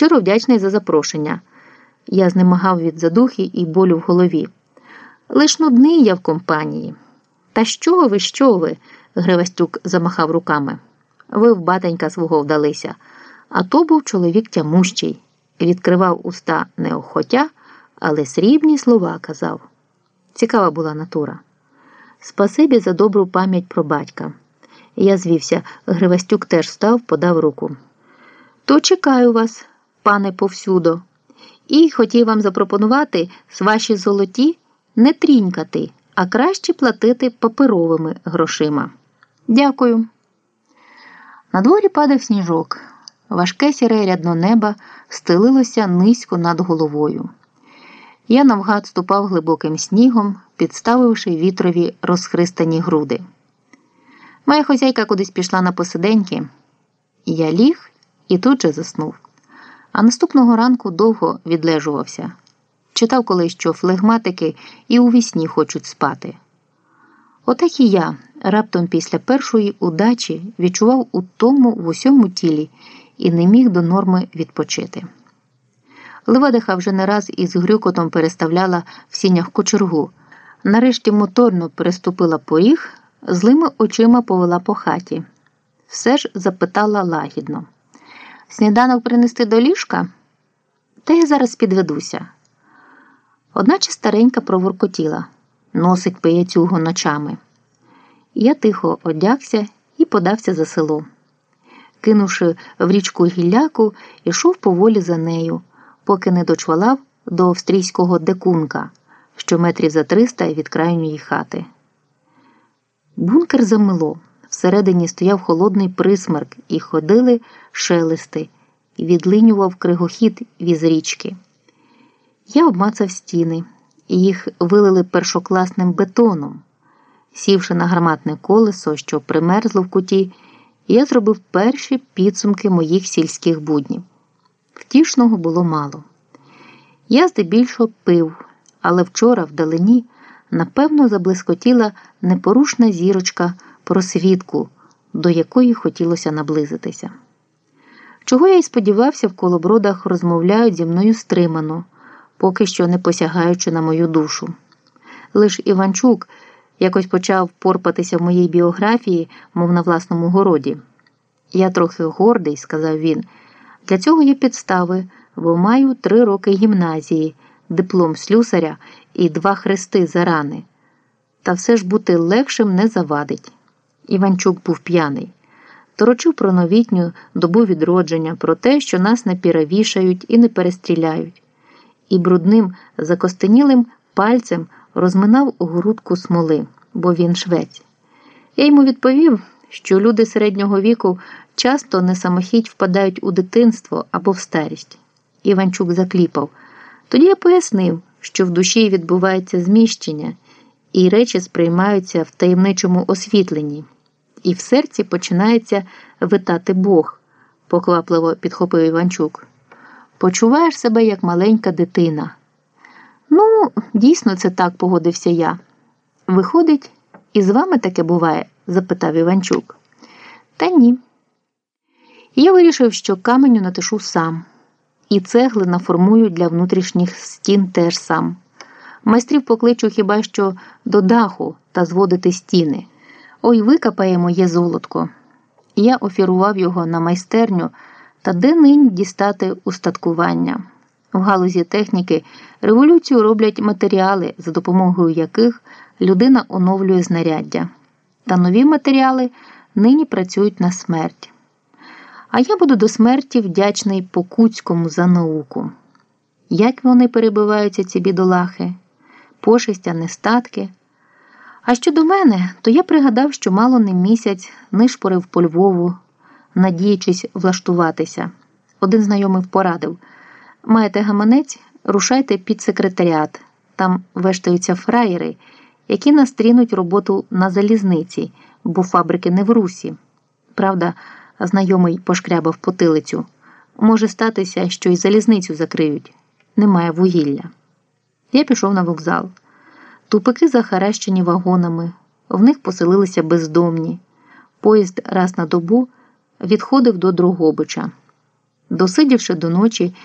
Щиро вдячний за запрошення. Я знемагав від задухи і болю в голові. Лиш нудний я в компанії. Та що ви, що ви? Гривастюк замахав руками. Ви в батенька свого вдалися. А то був чоловік тямущий, відкривав уста неохотя, але срібні слова казав. Цікава була натура. Спасибі за добру пам'ять про батька. Я звівся, Гривастюк теж став, подав руку. То чекаю вас, пане повсюдо, і хотів вам запропонувати ваші золоті не трінькати, а краще платити паперовими грошима. Дякую. На дворі падав сніжок. Важке сіре рядно неба стелилося низько над головою. Я навгад ступав глибоким снігом, підставивши вітрові розхристані груди. Моя хозяйка кудись пішла на посиденьки. Я ліг і тут же заснув. А наступного ранку довго відлежувався. Читав колись, що флегматики і у вісні хочуть спати. Отак і я раптом після першої удачі відчував утому в усьому тілі і не міг до норми відпочити. Левадиха вже не раз із грюкотом переставляла в сінях кочергу. Нарешті моторно переступила поріг, злими очима повела по хаті. Все ж запитала лагідно. Сніданок принести до ліжка? Та я зараз підведуся. Одначе старенька проворкотіла, носить пияцюго ночами. Я тихо одягся і подався за село. Кинувши в річку гілляку, ішов поволі за нею, поки не дочвалав до австрійського декунка, що метрів за триста від крайньої хати. Бункер замило. Всередині стояв холодний присмерк, і ходили шелести, відлинював кригохід віз річки. Я обмацав стіни, їх вилили першокласним бетоном. Сівши на гарматне колесо, що примерзло в куті, я зробив перші підсумки моїх сільських буднів. Втішного було мало. Я здебільшого пив, але вчора вдалині, напевно, заблискотіла непорушна зірочка просвітку, до якої хотілося наблизитися. Чого я й сподівався, в колобродах розмовляють зі мною стримано, поки що не посягаючи на мою душу. Лиш Іванчук якось почав порпатися в моїй біографії, мов на власному городі. Я трохи гордий, сказав він. Для цього є підстави, бо маю три роки гімназії, диплом слюсаря і два хрести за рани. Та все ж бути легшим не завадить. Іванчук був п'яний. Торочив про новітню добу відродження, про те, що нас не піравішають і не перестріляють, і брудним, закостенілим пальцем розминав грудку смоли, бо він швець. Я йому відповів, що люди середнього віку часто не самохідь впадають у дитинство або в старість. Іванчук закліпав. Тоді я пояснив, що в душі відбувається зміщення, і речі сприймаються в таємничому освітленні, і в серці починається витати Бог, поквапливо підхопив Іванчук. Почуваєш себе як маленька дитина. Ну, дійсно, це так погодився я. Виходить, і з вами таке буває? запитав Іванчук. Та ні. Я вирішив, що каменю натишу сам, і цегли наформую для внутрішніх стін теж сам. Майстрів покличу хіба що до даху та зводити стіни. Ой, викапає моє золотко. Я офірував його на майстерню та де нині дістати устаткування. В галузі техніки революцію роблять матеріали, за допомогою яких людина оновлює знаряддя. Та нові матеріали нині працюють на смерть. А я буду до смерті вдячний Покуцькому за науку. Як вони перебиваються, ці бідолахи, пошестя, нестатки. А щодо мене, то я пригадав, що мало не місяць нишпорив по Львову, надіючись влаштуватися. Один знайомий порадив маєте гаманець, рушайте під секретаріат. Там вештаються фраєри, які настрінуть роботу на залізниці, бо фабрики не в русі. Правда, знайомий пошкрябав потилицю. Може статися, що й залізницю закриють. Немає вугілля. Я пішов на вокзал. Тупики захаращені вагонами, в них поселилися бездомні. Поїзд раз на добу відходив до Дрогобича. Досидівши до ночі,